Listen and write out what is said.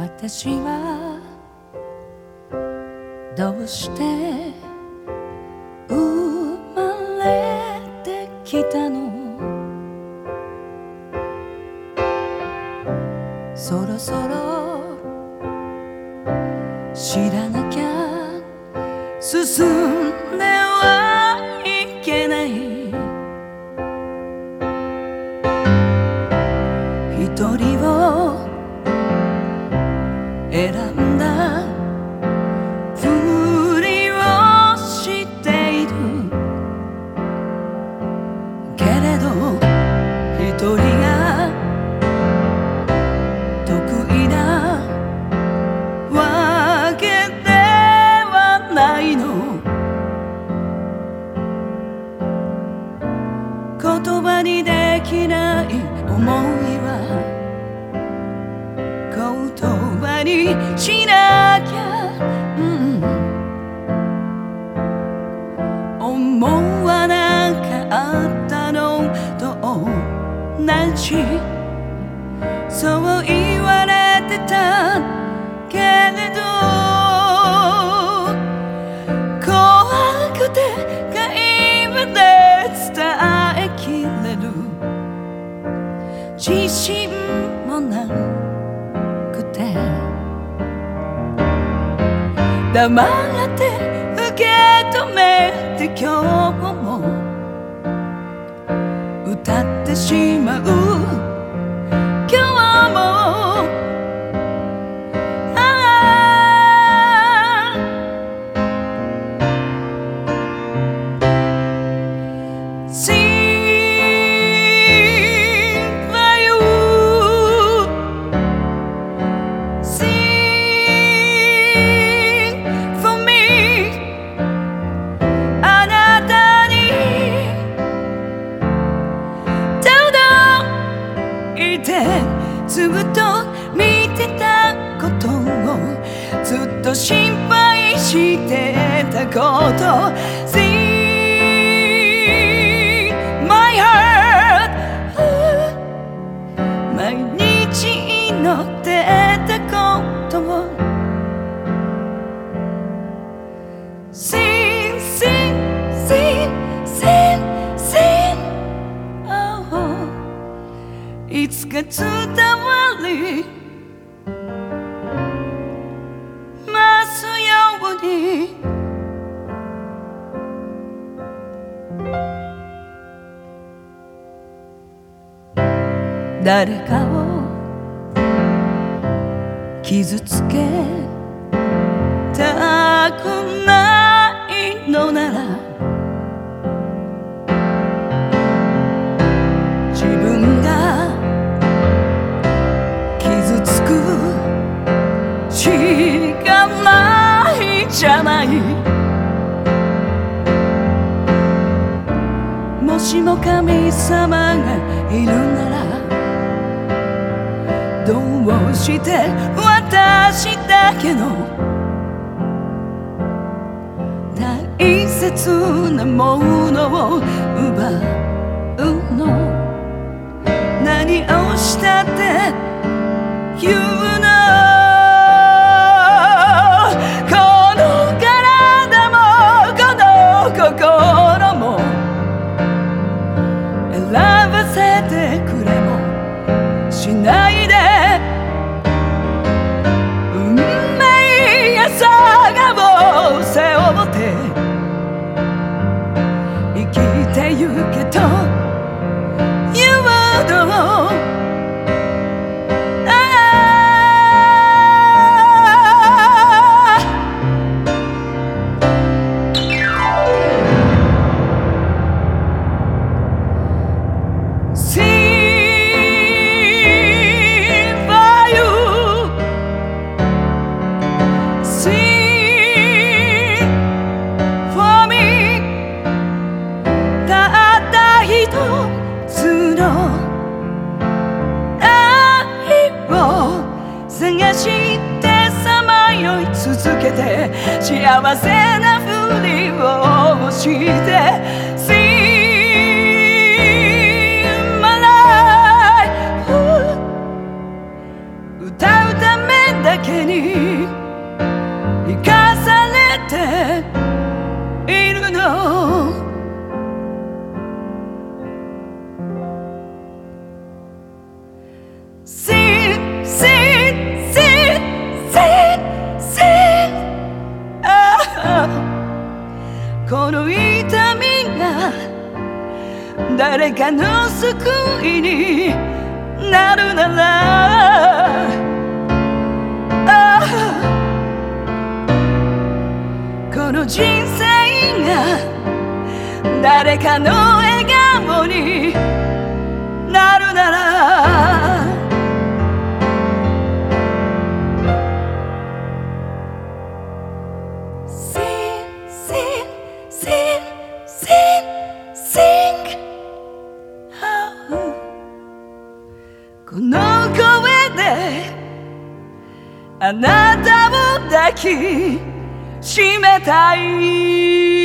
私はどうして生まれてきたの？そろそろ知らなきゃ進んではいけない。一人選同じそう言われてたけれど怖くて会話で伝えきれる。自信もなくて。黙って受け止めて今日もてしまう。てずっと見てたことをずっと心配してたこといつか伝わり。ますように。誰かを傷つけたくない。もしも神様がいるならどうして私だけの大切なものを奪うの？何をしたって言選ばせてくれもしないで。運命や差がを背負って生きてゆけと。続けて幸せなふりをしてかの救いになるなら。この人生が誰かの笑顔にあなたを抱きしめたい。